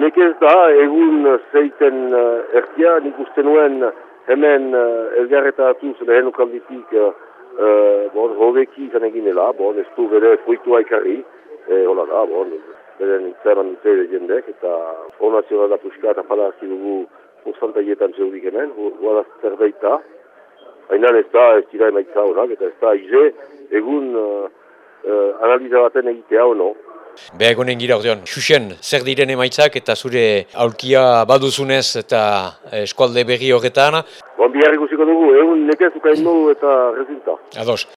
nekez da, egun zeiten uh, ertia, nik uste nuen hemen uh, elgarretatuz lehen ukalditik uh, bon, hobeki izan egin dela, bon, ez du bere fruitua ekarri, e, hola da, bon, beren zerran zere jendek, eta honazio da puska eta pala hasi dugu porcentaietan zeurik hemen, guada zerbeita, Baina ez da, ez dira emaitza honak, eta ez da, ize, egun uh, uh, analiza baten egitea hono. Beha egunen gira ordeon, xuxen, zer diren emaitzak eta zure aulkia baduzunez eta eskualde berri horretan? Bon, bihar ikusiko dugu, egun nekez ukain eta rezulta. Ados.